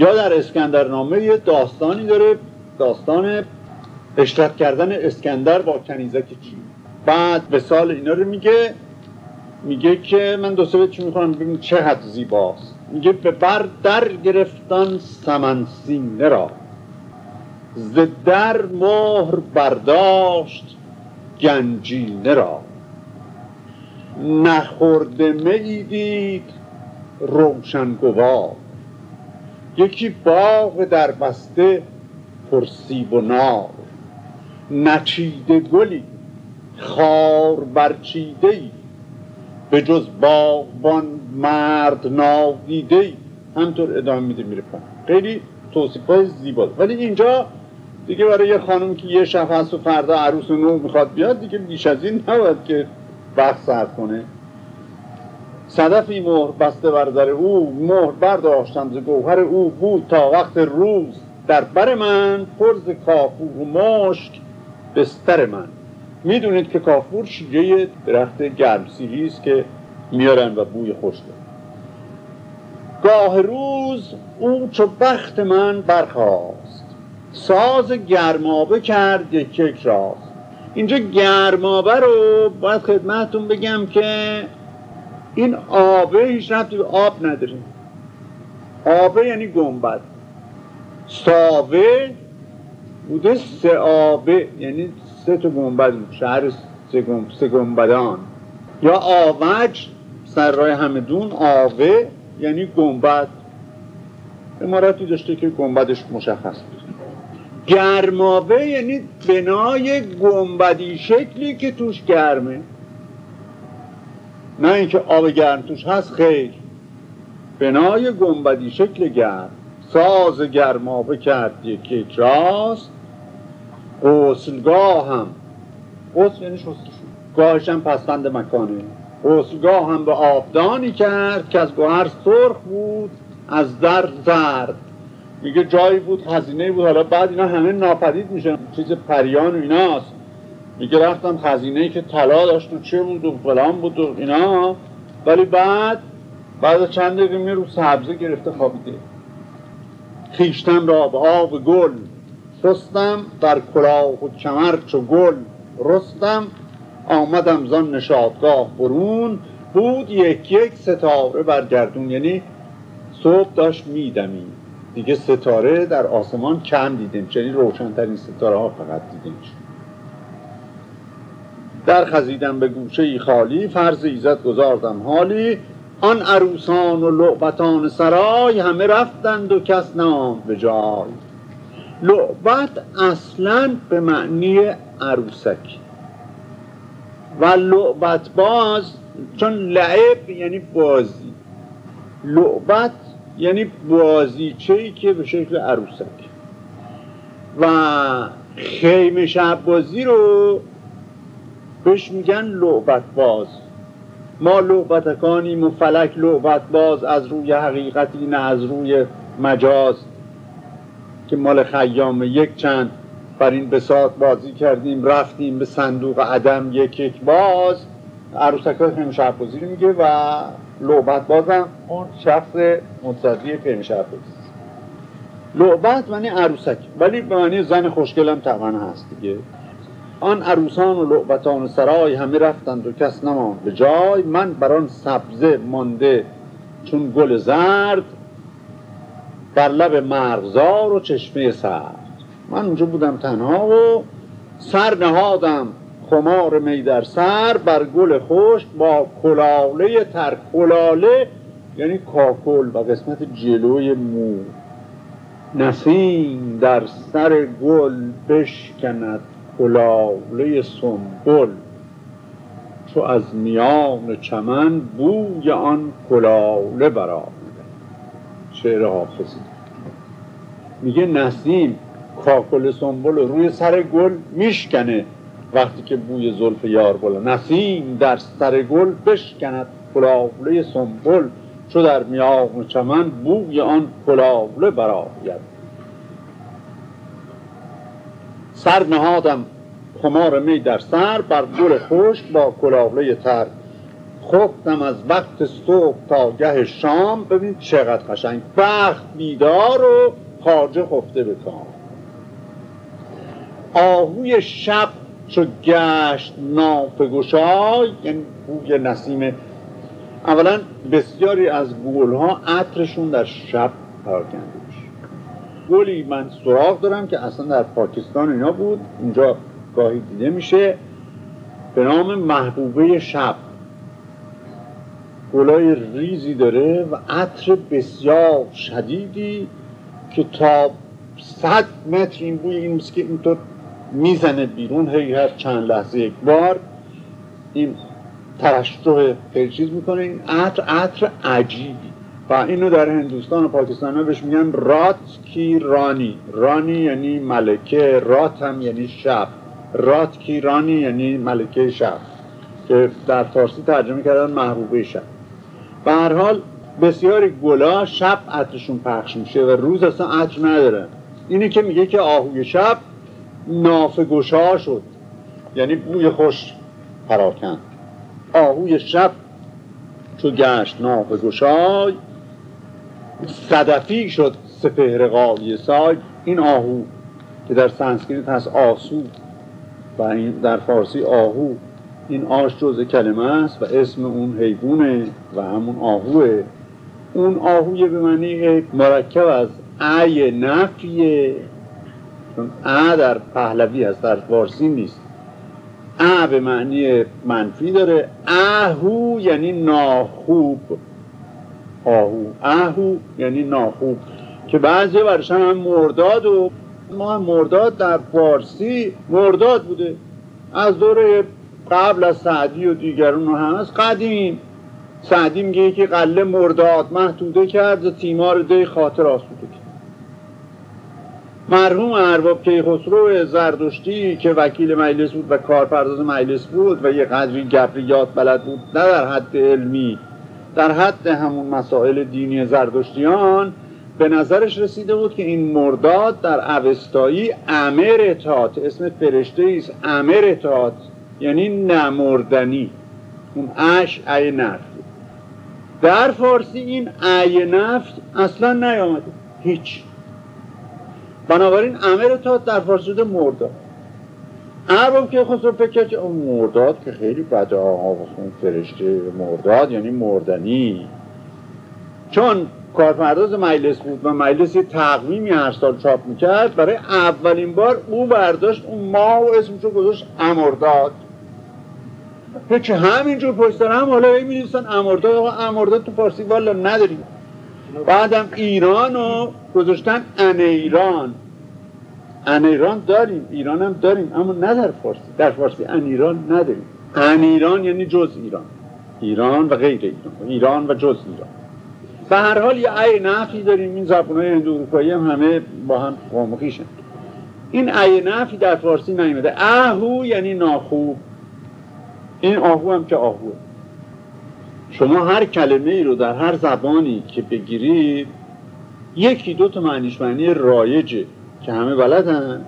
یا در اسکندرنامه یه داستانی داره داستان اشرت کردن اسکندر با کنیزک چین. بعد به سال اینا رو میگه میگه که من دو سه چی می‌خوام ببین چه حد زیباست. میگه به بر در گرفتن سمن سینه را. ز در مهر برداشت گنجینه را. نخورده می دید روشن گوار یکی باغ در بسته پرسیب و نار. نچیده گلی خار برچیده ای به جز باغبان مرد نادیده ای همطور ادامه میده میره خیلی توصیف های زیبا. ولی اینجا دیگه برای یه خانم که یه شب هست و فردا عروس نو می‌خواد بیاد دیگه بیش از این نباید که وقت صرف کنه. صدفی مهر بسته بر در او مهر برداشتم ز گوهر او بود تا وقت روز. در بر من پرز کافور و مشک بستر من. می‌دونید که کافور شیجه درخت گرمسیری است که میارن و بوی خوش گاه روز او چو بخت من برخواست ساز گرمابه کرد یک یک راست. اینجا گرمابه رو باید خدمتون بگم که این آبه هیچ رفتی به آب نداره. آبه یعنی گنبد. ساوه بوده سه آبه یعنی سه تا گنبد شهر سه گنبدان. یا آوج سرای همدون آوه یعنی گنبد. امارتی داشته که گنبدش مشخص بود. گرمابه یعنی بنای گنبدی شکلی که توش گرمه. نه اینکه آب گرم توش هست خیر. بنای گنبدی شکل گرم. ساز گرمابه کرد یک یک راست. غسلگاه هم غسل یعنی شستشو. گاهش هم پسفند مکانه. غسلگاه هم به آبدانی کرد که از گوهر سرخ بود از در زرد. میگه جایی بود خزینه بود. حالا بعد اینا همه ناپدید میشن. چیز پریان و ایناست. میگه رفتم خزینه که طلا داشت و چه بود و فلان بود و اینا. ولی بعد بعد چند دقیقه می رو سبزه گرفته خوابیده. خیشتم را به آب گل شستم در کلاه و کمر چو گل رستم. آمدم زان نشادگاه برون. بود یک یک ستاره برگردون یعنی صبح داشت میدمی. دیگه ستاره در آسمان کم دیدیم. یعنی روشنترین ستاره ها فقط دیدیم. در خزیدم به گوشه خالی فرض ایزد گذاردم حالی. آن عروسان و لعبتان سرای همه رفتند و کس نام به جای. لعبت اصلا به معنی عروسک. و لعبت باز چون لعب یعنی بازی. لعبت یعنی بازیچه که به شکل عروسک. و خیمه شب بازی رو بهش میگن لعبت باز. ما لعبتکانیم و فلک لعبت باز از روی حقیقتی نه از روی مجاز. که مال خیام یک چند. بر این بساط بازی کردیم رفتیم به صندوق عدم یک یک باز. عروسک های خیمه شب بازی رو میگه و لعبت بازم اون شخص متصدی شب بازی لعبت معنی عروسک ولی به معنی زن خوشگلم طبعا هست دیگه. آن عروسان و لعبتان سرای همه رفتند و کس نماند. به جای من بر آن سبزه مانده چون گل زرد بر لب مرغزار و چشمه سرد. من اونجا بودم تنها و سر نهادم. خمار می در سر بر گل خشک با کلاله تر. کلاله یعنی کاکل و قسمت جلوی مو. نسیم در سر گل بشکند. کلاله سنبل. چو از میان چمن بوی آن کلاله برآمده شعر حافظی. میگه نسیم کاکل سنبل روی سر گل میشکنه وقتی که بوی زلف یار بالا نسیم در سر گل بشکند. کلاله سنبل چو در میان چمن بوی آن کلاله برآید. سر نهادم. خمار می در سر بر گل خشک با کلاله تر. خفتم از وقت صبح تا گه شام. ببین چقدر قشنگ بخت بیدار و خارجه خفته به کام. آهوی شب چو گشت نافگشای یعنی بوی نسیم. اولا بسیاری از گل ها عطرشون در شب پراکنده. گلی من سراغ دارم که اصلا در پاکستان اینا بود. اینجا گاهی دیده میشه. به نام محبوبه شب. گلای ریزی داره و عطر بسیار شدیدی که تا صد متر این بوی این که اینطور می‌زنه بیرون. هی هر چند لحظه یک بار این ترشح خیلی چیز می‌کنه. این عطر عطر عجیبی. و اینو در هندوستان و پاکستان ها بهش میگن رات کی رانی. رانی یعنی ملکه رات هم یعنی شب. رات کی رانی یعنی ملکه شب که در فارسی ترجمه کردن محبوبه شب. به هر حال بسیاری گلا شب عطرشون پخش میشه و روز اصلا عطر نداره. اینه که میگه که آهوی شب نافگشا شد. یعنی بوی خوش پراکن آهوی شب چو گشت نافه‌گشای صدفی شد سپهر غالیه سای این آهو که در سنسکریت هست آسو و این در فارسی آهو. این آش جزء کلمه است و اسم اون حیوانه و همون آهوه. اون آهوی به معنی مرکب از ای نفیه. چون ا در پهلوی هست در فارسی نیست. ا به معنی منفی داره. اهو یعنی ناخوب. آهو. اهو یعنی ناخوب که بعضی برشن هم مرداد و ما هم مرداد در فارسی مرداد بوده. از دوره قبل از سعدی و دیگرون هم از قدیم. سعدی میگه که قله مرداد محدوده کرد و تیمار دی خاطر آسوده کرد. مرحوم ارباب کیخسرو زردشتی که وکیل مجلس بود و کارپرداز مجلس بود و یه قدری گبریات بلد بود نه در حد علمی. در حد همون مسائل دینی زردشتیان به نظرش رسیده بود که این مرداد در اوستایی امر اطاعت اسم فرشته است امر اطاعت یعنی نمردنی. اون اش ای نفت. در فارسی این ای نفت اصلا نیامده. هیچ. بنابراین امر اطاعت در فارسی مرداد. ارباب که خسرو فکر اون مرداد که خیلی بده آقا فرشته مرداد یعنی مردنی. چون کارپرداز مجلس بود و مجلس یه تقویمی هر سال چاپ می‌کرد برای اولین بار او برداشت اون ماه و اسمشو گذاشت امرداد. که همینجور پشت هم حالا می نویسن امرداد آقا امرداد تو فارسی والا نداریم. بعدم ایران رو گذاشتن ان ایران. ان ایران داریم ایران هم داریم اما نه در فارسی. در فارسی ان ایران نداریم. ان ایران یعنی جز ایران. ایران و غیر ایران. ایران و جز ایران. به هر حال یه ای نفی داریم. این زبان های هندو اروپایی هم همه با هم قامخیشن این ای نفی در فارسی نیمده اهو یعنی ناخوب این آهو هم که آهوه شما هر کلمه ای رو در هر زبانی که بگیرید یکی دو تا معنیش معنی رایجه. که همه بلدن.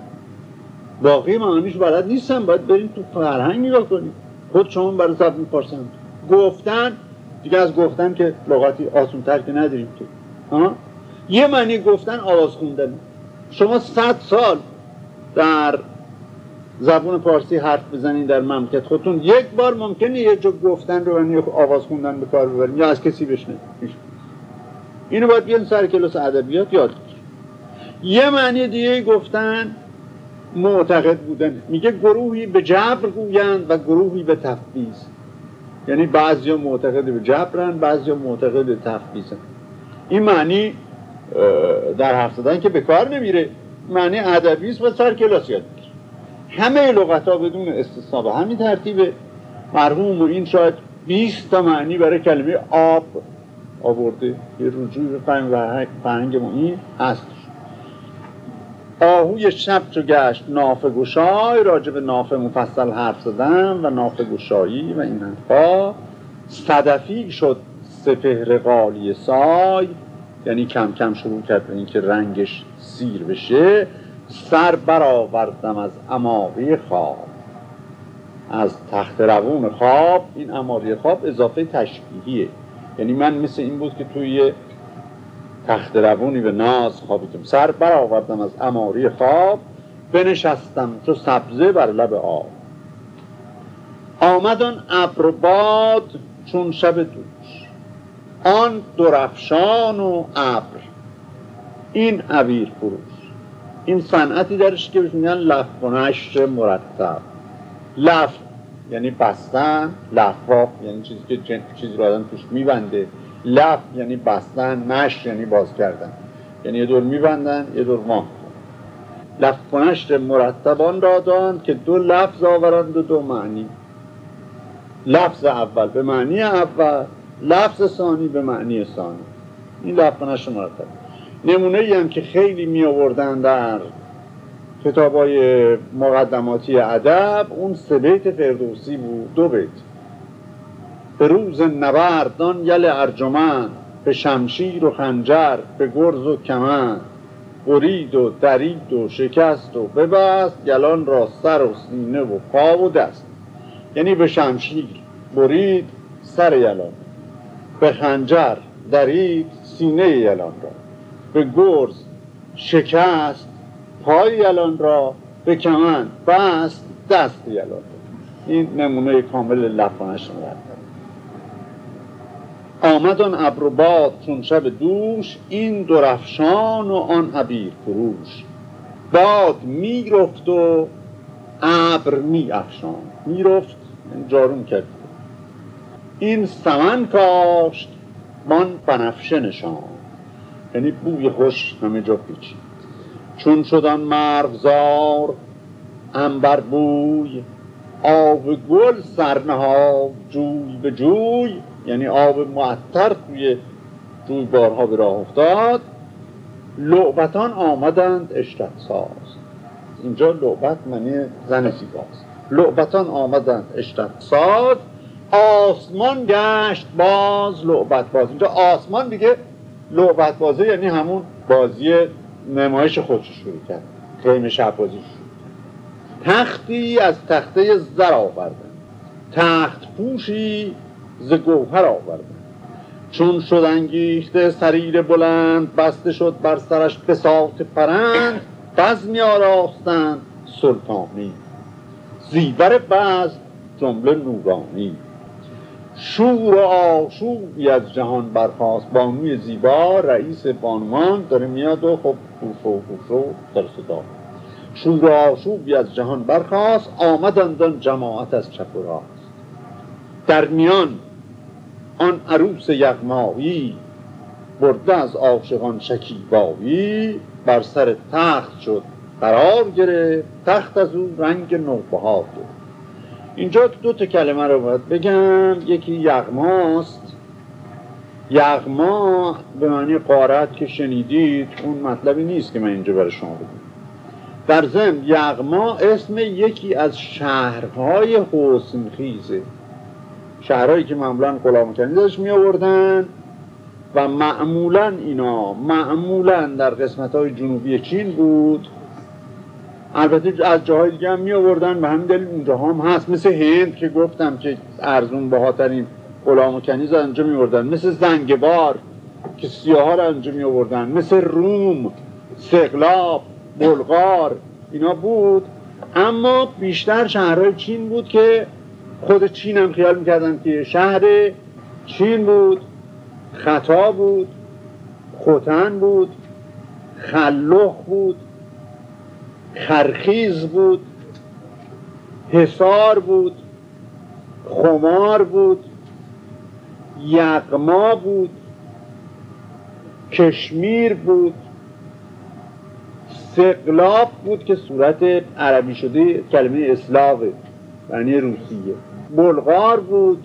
باقی معانیش بلد نیستن باید بریم تو فرهنگ نگاه کنیم. خود شما برای زبان می‌پرسن. گفتن دیگه از گفتن که لغاتی آسونتر که نداریم تو ها؟ یه معنی گفتن آواز خوندن. شما صد سال در زبون پارسی حرف بزنین در مملکت خودتون. یک بار ممکنه یه جو گفتن رو یعنی آواز خوندن به کار ببرین یا از کسی بشنه اینو باید بیان سر کلاس ادبیات یاد یه معنی دیگه گفتن معتقد بودن. میگه گروهی به جبر گویند و گروهی به تفویض. یعنی بعضی معتقد به جبرن بعضی معتقد به تفویضن این معنی در حرف زدن که به کار نمیره. معنی ادبی است و سر کلاس یاد همه لغت ها بدون استثنا به همین ترتیب مرحوم و این شاید 20 تا معنی برای کلمه آب آورده. یه رجوع به فرهنگ ما این هست. آهوی شب چو گشت نافه گشای راجع به نافه مفصل حرف زدن و نافه گشایی و این حرفا. صدفی شد سپهر قالی سای یعنی کم کم شروع کرد به اینکه رنگش سیر بشه سر برآوردم از اماقی خواب. از تخت روون خواب این اماری خواب اضافه تشبیهیه. یعنی من مثل این بود که توی تخت روونی به ناز خوابیدم. سر برآوردم از اماری خواب بنشستم چو سبزه بر لب آب. آمد آن ابر باد چون شب دوش. آن درفشان و ابر. این عبیر فروش. این صنعتی درش که میگن لف مرتب. لف یعنی بستن لفاف یعنی چیزی که چیزی رو آدم توش میبنده. لف یعنی بستن نشر یعنی باز کردن. یعنی یه دور میبندن یه دور ما لف کنشت مرتبان را داند که دو لفظ آورند و دو معنی. لفظ اول به معنی اول لفظ ثانی به معنی ثانی. این لف کنشت مرتب. نمونه هم که خیلی می آوردن در کتاب های مقدماتی ادب اون سه بیت فردوسی بود دو بیت. به روز نبردان یل ارجمند به شمشیر و خنجر به گرز و کمن برید و درید و شکست و ببست گلان را سر و سینه و پا و دست. یعنی به شمشیر برید سر یلان. به خنجر درید سینه یلان را. به گرز شکست پای یلان را. به کمن بست دست یلان را. این نمونه کامل لفانش آمد آن ابر باد چون شب دوش این درفشان و آن عبیر فروش. باد می‌رفت و ابر افشان می‌رفت یعنی جارون کرد. این سمن کاشت من بنفشه نشان یعنی بوی خوش همه جا پیچید. چون شدن مرغزار انبر بوی آب گل سرنها جوی به جوی. یعنی آب معطر توی جویبارها به راه افتاد لعبتان آمدند اشتت ساز. اینجا لعبت معنی زن زیباست لعبتان آمدند اشتت ساز آسمان گشت باز لعبت باز. اینجا آسمان دیگه لعبت بازه یعنی همون بازی نمایش خودش شروع کرد. خیمه شب بازی تختی از تخته زر آوردن. تخت پوشی ز گوهر آورده چون شد انگیخته سریر بلند بسته شد بر سرش بساط پرند بزمی آراستند سلطانی. زیبر بز جمله نورانی. شور و آشوبی از جهان برخواست بانوی زیبا رئیس بانوان داره میاد و خب خوشو خوشو در صدا. شور و آشوبی از جهان برخواست آمدند جماعت از چپ و در میان آن عروس یغمایی برده از عاشقان شکیبایی بر سر تخت شد قرار گرفت تخت از اون رنگ نوبهار گرفت اینجا دو تا کلمه رو باید بگم یکی یغماست. یغما به معنی قارت که شنیدید اون مطلبی نیست که من اینجا برای شما بگم. در ضمن یغما اسم یکی از شهرهای حسنخیزه. شهرهایی که معمولا غلام کنیزش می آوردن و معمولا اینا معمولا در قسمت های جنوبی چین بود. البته از جاهای دیگه هم می آوردن و همین دلیل اونجا هم هست. مثل هند که گفتم که ارزون بهاترین غلام و کنیز انجا می آوردن مثل زنگبار که سیاه رو انجا می آوردن مثل روم سقلاب بلغار اینا بود. اما بیشتر شهرهای چین بود که خود چین هم خیال می‌کردن که شهر چین بود خطا بود خوتن بود خلوخ بود خرخیز بود حسار بود خمار بود یقما بود کشمیر بود سقلاب بود که صورت عربی شده کلمه اسلاوه یعنی روسیه. بلغار بود.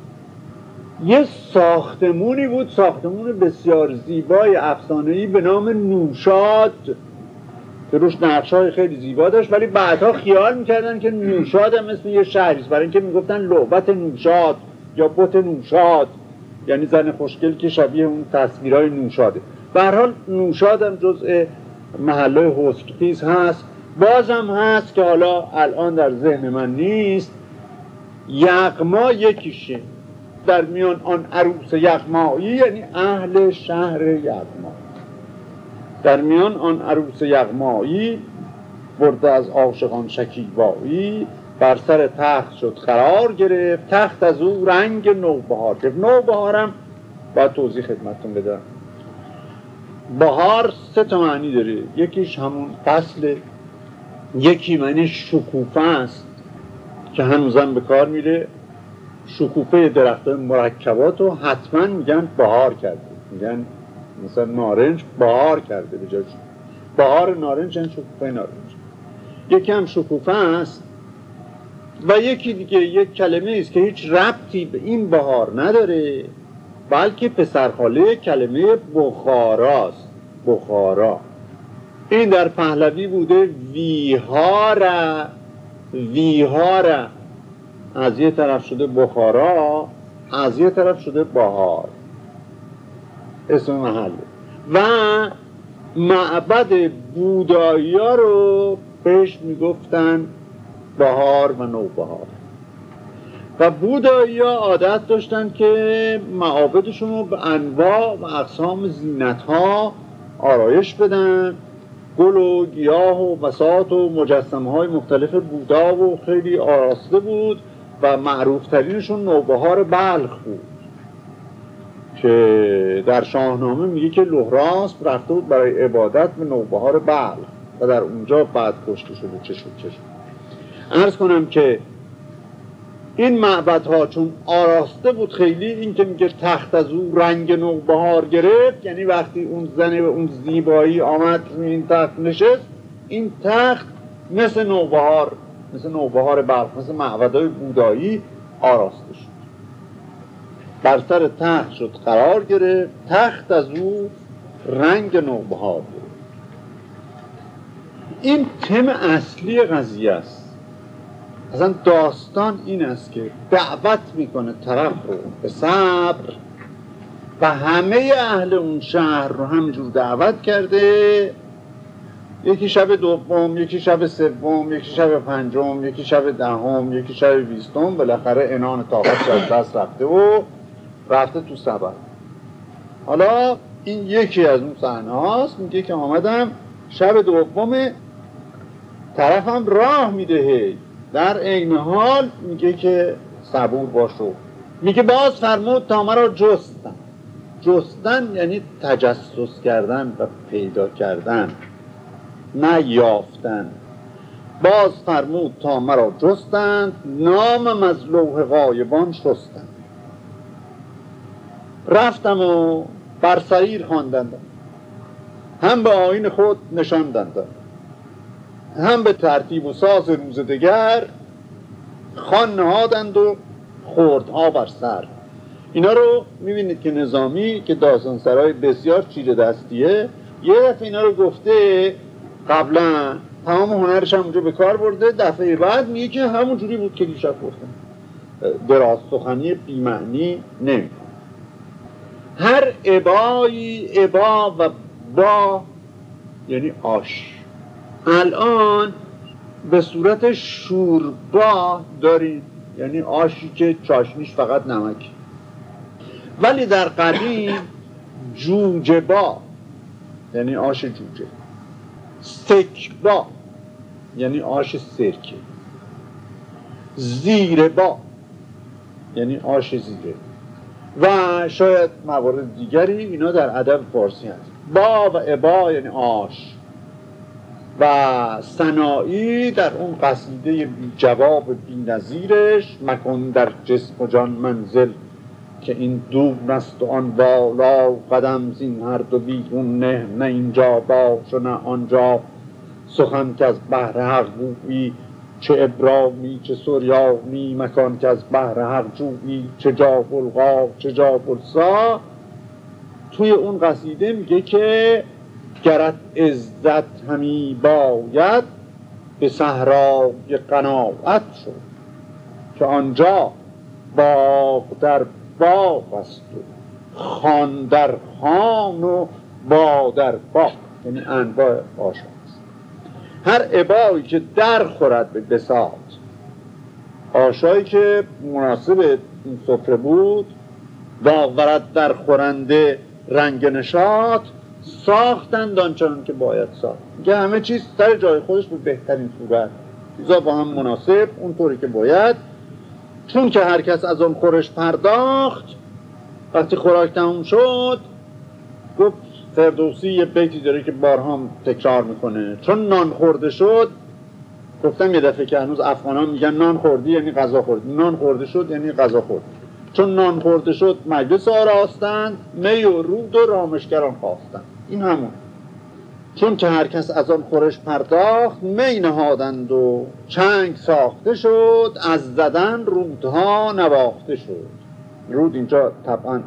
یه ساختمونی بود ساختمون بسیار زیبای افسانه‌ای به نام نوشاد. که روش نقشای خیلی زیبا داشت ولی بعدها خیال می‌کردن که نوشاد هم مثل یه شهری برای اینکه می‌گفتن لعبت نوشاد یا بوت نوشاد. یعنی زن خوشگل که شبیه اون تصویرهای نوشاده. به حال نوشاد هم جزء محله هست. بازم هست که حالا الان در ذهن من نیست. یغما یکیشه. در میان آن عروس یغمایی یعنی اهل شهر یغما. در میان آن عروس یغمایی برده از عاشقان شکیبایی بر سر تخت شد قرار گرفت. تخت از او رنگ نوبهار گرفت. نوبهارم باید توضیح خدمتتون بدم. بهار سه تا معنی داره. یکیش همون فصل یکی معنی شکوفه است. که هنوزم به کار میره شکوفه درخت مرکبات رو حتما میگن بهار کرده. میگن مثلا نارنج بهار کرده به جای بهار نارنج یعنی شکوفه نارنج. یکی هم شکوفه است و یکی دیگه یک کلمه است که هیچ ربطی به این بهار نداره بلکه پسرخاله کلمه بخاراست بخارا. این در پهلوی بوده ویهارا. ویهارا از یه طرف شده بخارا از یه طرف شده بهار. اسم محله. و معبد بودایی رو بهش می‌گفتن بهار و نوبهار و بودایی عادت داشتن که معابدشون رو به انواع و اقسام زینت ها آرایش بدن گل و گیاه و بسات و مجسمه های مختلف بودا و خیلی آراسته بود و معروف ترینشون نوبهار بلخ بود. که در شاهنامه میگه که لحراس رفته بود برای عبادت به نوبهار بلخ و در اونجا بعد کشته شده چه شد ارز کنم که این ها چون آراسته بود خیلی این که میگه تخت از او رنگ نوبهار گرفت یعنی وقتی اون زنه به اون زیبایی آمد این تخت نشست این تخت مثل نوبهار مثل نوبهار بلخ مثل معبدهای بودایی آراسته شد. بر سر تخت شد قرار گرفت تخت از او رنگ نوبهار گرفت. این تم اصلی قضیه است. اصلا داستان این است که دعوت می‌کنه طرف رو به صبر. و همه اهل اون شهر رو همجور دعوت کرده. یکی شب دوم یکی شب سوم یکی شب پنجم یکی شب دهم یکی شب بیستم بالاخره انان طاقت از دست رفته و رفته تو سبب حالا این یکی از اون صحنه هاست میگه که آمدم شب دوم طرفم راه میده. در عین حال میگه که صبور باشو. میگه باز فرمود تا مرا جستن. جستن یعنی تجسس کردن و پیدا کردن نه یافتن. باز فرمود تا مرا جستند نامم از غایبان شستند. رفتم و بر سریر خواندندم هم به آین خود نشاندندم هم به ترتیب و ساز روز دگر خان نهادند و خوردها بر سر. اینا رو می‌بینید که نظامی که سرای بسیار چیره دستیه یه دفعه اینا رو گفته قبلا تمام هنرش هم اونجا به کار برده دفعه بعد میگه که همون جوری بود که دیشب گفتم. دراز سخنی بیمعنی نمی هر عبایی عبا و با یعنی آش. الان به صورت شوربا داریم یعنی آشی که چاشنیش فقط نمک. ولی در قدیم جوجه با یعنی آش جوجه. سکبا یعنی آش سرکه زیر با یعنی آش زیره. و شاید موارد دیگری اینا در ادب فارسی هست. با و ابا یعنی آش. و سنایی در اون قصیده جواب بی نظیرش مکن در جسم و جان منزل که این دور است و آن بالا قدم زین هر دو بیرون نه نه اینجا باش و نه آنجا. سخن که از بحر حق گویی چه ابرامی چه سریانی مکان که از بحر حق جویی چه جا بلغا چه جا بلسا توی اون قصیده میگه که گرت عزت همی باید به صحرای قناعت شد که آنجا باغ در باغ است و خان در خان و با در باغ یعنی انواع آشان است. هر عبایی که در خورد به بساط آشایی که مناسب این سفره بود داغ در خورنده رنگ نشاط ساختند آنچنان که باید ساخت. که همه چیز سر جای خودش به بهترین صورت. چیزا با هم مناسب اونطوری که باید. چون که هر کس از آن خورش پرداخت وقتی خوراک تموم شد گفت فردوسی یه بیتی داره که بارها تکرار می‌کنه. چون نان خورده شد گفتم یه دفعه که هنوز افغان میگن نان خوردی یعنی غذا خوردی. نان خورده شد یعنی غذا خورد چون نان خورده شد مجلس آراستند می و رود و رامشگران خواستند. این همون. چون که هر کس از آن خورش پرداخت می نهادند و چنگ ساخته شد از زدن رودها نواخته شد. رود اینجا طبعا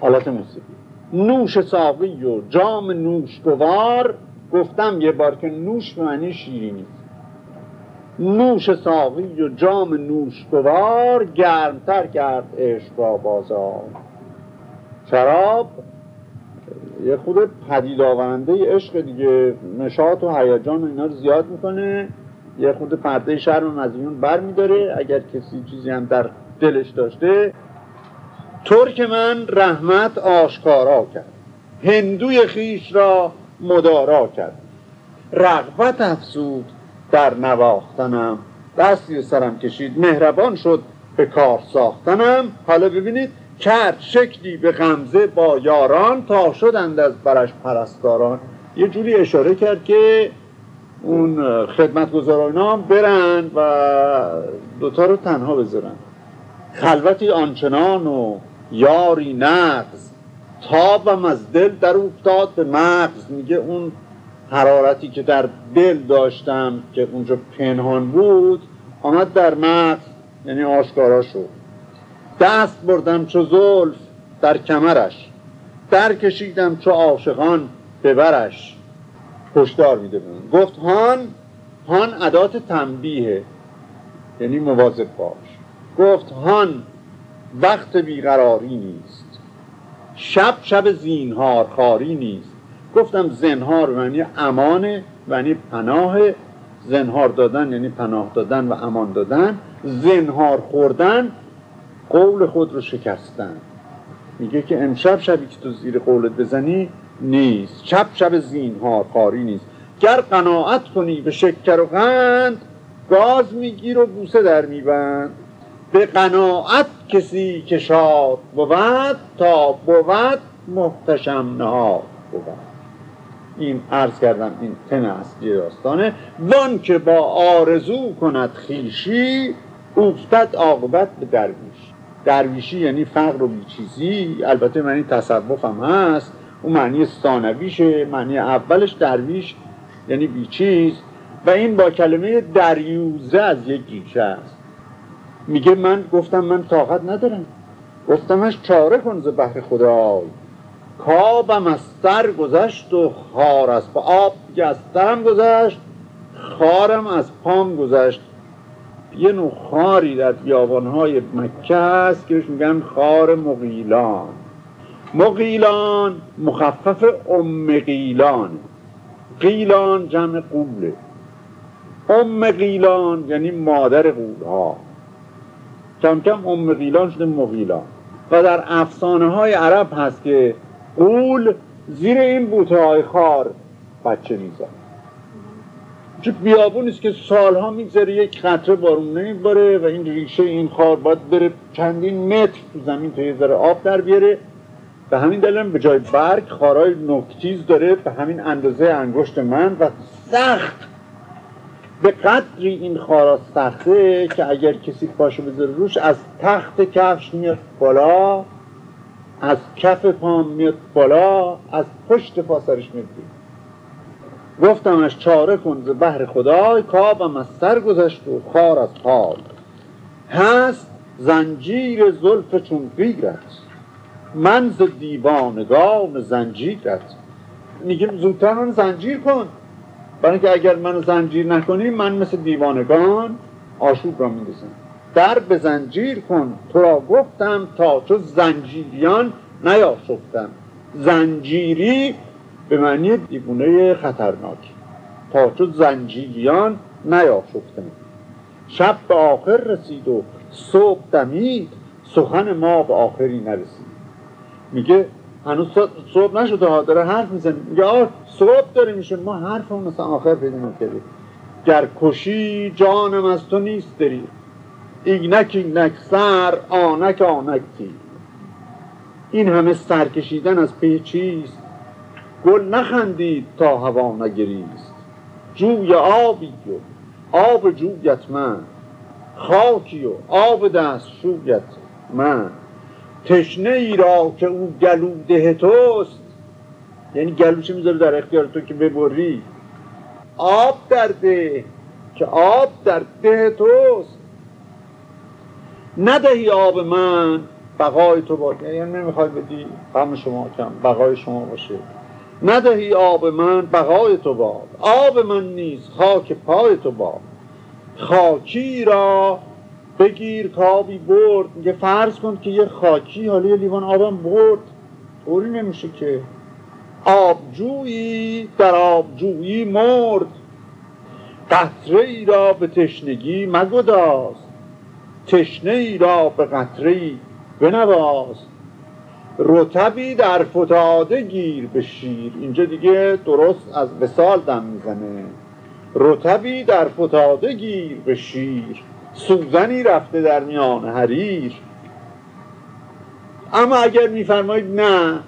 حالت موسیقی. نوش ساقی و جام نوش گوار گفتم یه بار که نوش معنی شیرینی. نوش ساقی و جام نوش گوار گرمتر کرد عشق را بازار. شراب یه خود پدید آورنده عشق دیگه نشاط و هیجان اینا رو زیاد می‌کنه. یه خود پرده شرم مزیون بر میداره. اگر کسی چیزی هم در دلش داشته ترک من رحمت آشکارا کرد. هندوی خیش را مدارا کرد. رغبت افزود. در نواختنم. دستی سرم کشید. مهربان شد به کار ساختنم. حالا ببینید کرد شکلی به غمزه با یاران تا شدند از برش پرستاران. یه جوری اشاره کرد که اون خدمتگزاران برن و دوتا رو تنها بذارن. خلوتی آنچنان و یاری نقض. تابم از دل در افتاد به مغز. میگه اون حرارتی که در دل داشتم که اونجا پنهان بود آمد در مغز یعنی آشکارا شد. دست بردم چو زلف در کمرش در کشیدم چو عاشقان ببرش هشدار میده بود گفت هان هان عدات تنبیه. یعنی مواظب باش. گفت هان وقت بیقراری نیست. شب شب زینهار خاری نیست. گفتم زنهار یعنی امان یعنی پناه. زنهار دادن یعنی پناه دادن و امان دادن. زنهار خوردن قول خود رو شکستن. میگه که امشب شبی که تو زیر قولت بزنی نیست. شب شب زینهار خاری نیست. گر قناعت کنی به شکر و قند گاز میگیر و بوسه در میبند. به قناعت کسی که شاد بود تا بود محتشم نهاد بود. این عرض کردم این تن اصلی داستانه. وان که با آرزو کند خیشی افتد عاقبت به درویش. درویشی یعنی فقر و بیچیزی. البته معنی تصوف هم هست. اون معنی ثانویشه معنی اولش درویش یعنی بیچیز. و این با کلمه دریوزه از یک گیشه است. میگه من گفتم من طاقت ندارم. گفتمش چاره کن ز بحر خدای. کابم از سر گذشت و خار از پا آب دیگه از سرم گذشت خارم از پام گذشت. یه نوع خاری در بیابانهای مکه هست که میگن خار مقیلان مقیلان مخفف ام قیلان قیلان جمع قوله. ام قیلان یعنی مادر قولها. کم کم ام قیلان شده مقیلان و در افسانه های عرب هست که قول زیر این بوته های خار بچه میزن. چون بیابون است که سالها میگذره یک قطره بارون نمیباره و این ریشه این خار باید بره چندین متر تو زمین تا یه ذره آب در بیاره. به همین دلیل به جای برگ خارای نکتیز داره به همین اندازه انگشت من و سخت. به قدری این خارا سخته که اگر کسی پاشو بذاره روش از تخت کفش میاد بالا. از کف پام میاد بالا از پشت پا سرش میاد گفتمش چاره کن ز بحر خدای کابم از سر گذشت و خار از پای هست زنجیر زلف چون غیرت من ز دیوانگان زنجیرت. میگه زودتر من زنجیر کن. برای اینکه اگر منو زنجیر نکنی من مثل دیوانگان آشوب را می‌رسم در به زنجیر کن. تو را گفتم تا تو زنجیریان نیاشفتم زنجیری به معنی دیوونه خطرناک. تا تو زنجیریان نیاشفتم شب به آخر رسید و صبح دمید. سخن ما به آخری نرسید. میگه هنوز صبح نشده ها داره حرف می‌زنه. میگه آه صبح داره میشه. ما حرف اون مثلا آخر پیدا نکردیم. گر کشی جانم از تو نیست داری اینک اینک سر آنک آنک تیر. این همه سر کشیدن از پی چیست؟ گل نخندید تا هوا نگریست. جوی آبی و آب جویت من. خاکی و آب دست شویت من. تشنه ای را که او گلوده توست. یعنی گلوشه می‌ذاره در اختیار تو که ببری؟ آب در ده که آب در ده توست. ندهی آب من بقای تو باد یعنی نمی‌خوای بدی غم شما کم بقای شما باشه. ندهی آب من بقای تو باد. آب من نیست خاک پای تو باد. خاکی را بگیر کابی برد. میگه فرض کن که یه خاکی حالا یه لیوان آبم برد. طوری نمیشه که. آبجویی در آبجویی مرد. قطره ای را به تشنگی مگداز. تشنه ای را به قطره ای بنواز. رتبی در فتاده گیر به شیر. اینجا دیگه درست از وسال دم می‌زنه. رتبی در فتاده گیر به شیر. سوزنی رفته در میان حریر. اما اگر میفرمایید نه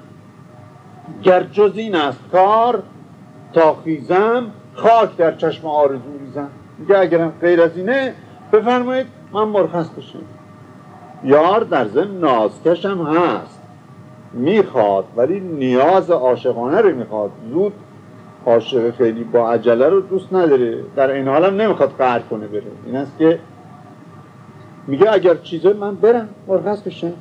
گر جز این است کار تا خیزم خاک در چشم آرزو ریزم میگه اگرم غیر از اینه بفرمایید من مرخص بشم. یار در زن نازکشم هست. می‌خواد ولی نیاز عاشقانه رو می‌خواد. زود عاشق خیلی با عجله رو دوست نداره. در این حالم نمی‌خواد قهر کنه بره. این است که میگه اگر چیزه من برم مرخص بشم.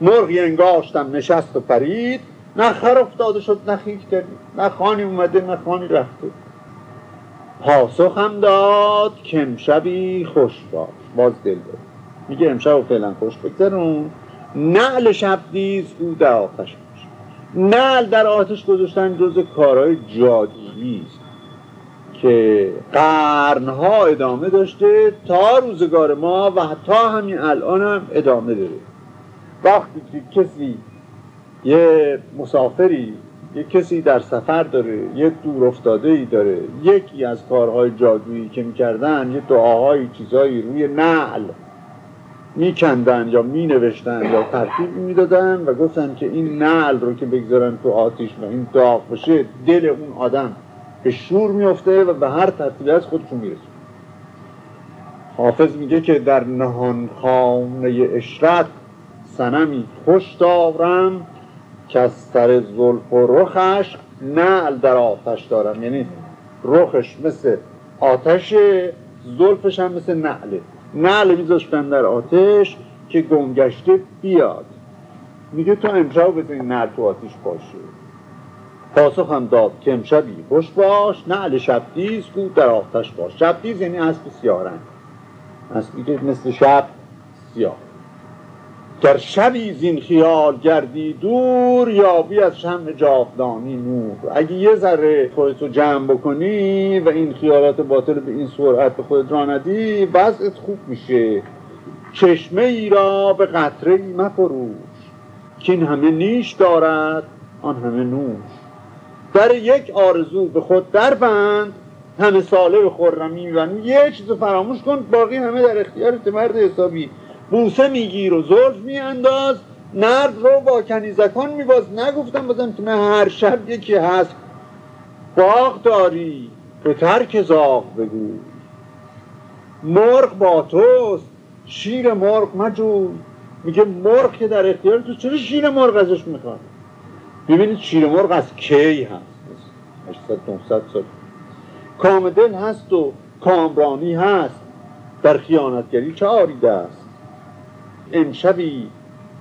مرغی انگاشتم نشست و پرید. نه خر افتاده شد نه خیش کردی نه خانی اومده نه خانی رفته. پاسخ هم داد که امشبی خوش باش باز دل داد. میگه امشب فعلا خوش بگذرون. نعل شب دیز او در آتش باش. نعل در آتش گذاشتن جز کارهای جادویی است که قرنها ادامه داشته تا روزگار ما و تا همین الان هم ادامه داره. وقتی که کسی یه مسافری یه کسی در سفر داره یه دور افتاده ای داره یکی از کارهای جادویی که می‌کردن یه دعاهای چیزایی روی نعل میکندن یا مینوشتن یا ترتیب می‌دادن و گفتن که این نعل رو که بگذارن تو آتیش و این داغ باشه دل اون آدم به شور میفته و به هر ترتیبی از خودشون می‌رسه. حافظ میگه که در نهان خانه اشرت سنمی خوش دارم که از سر زلف و رخش نعل در آتش دارم. یعنی رخش مثل آتش زلفش هم مثل نعله نعل میذاشتن در آتش که گمگشته بیاد. میگه تو امشب بزنی نعل تو آتش باشه. پاسخ هم داد که امشبی خوش باش نعل شبدیز کو در آتش باش. شبدیز یعنی اسب سیاه رنگ. اسبی که مثل شب سیاه. گر شبی زین خیال گردی دور یابی از شم جاودانی نور. اگه یه ذره خودت رو جمع بکنی و این خیالات باطل به این سرعت به خودت را ندی وضعت خوب میشه. چشمه ای را به قطره ای مفروش. که این همه نیش دارد آن همه نوش در یک آرزو به خود در بند همه ساله به خرمی میبند یه چیز فراموش کن باقی همه در اختیارت مرد حسابی. بوسه میگیر و زلف میانداز نرد رو با کنیزکان میباز. نگفتم بازم که هر شب یکی هست. باغ داری به ترک زاغ بگو. مرغ با توست شیر مرغ مجوی میگه مرغ که در اختیار تو چرا شیر مرغ ازش می‌خواد؟ ببینید شیر مرغ از کی هست؟ 800 900 سال. کام دل هست و کامرانی هست. در خیانتگری چه آریده است؟ امشبی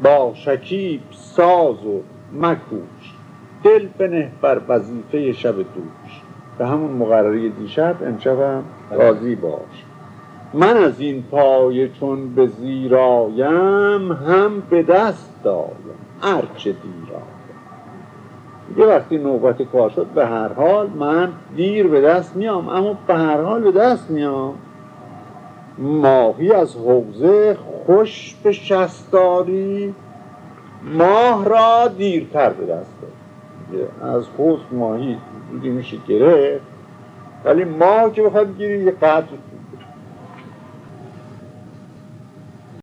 با شکیب ساز و مکوش. دل بنه بر وظیفه شب دوش. به همون مقرری دیشب امشبم راضی باش. من از این پای چون به زیرایم هم به دست دایم. هرچه دیرایم یه وقتی نوبت کار شد به هر حال من دیر به دست میام اما به هر حال به دست میام. ماهی از حوزه خوش به شستاری ماه را دیرتر به دست از حوز ماهی زودی میشه گرفت. ولی ماه که بخواد گیری یه قدر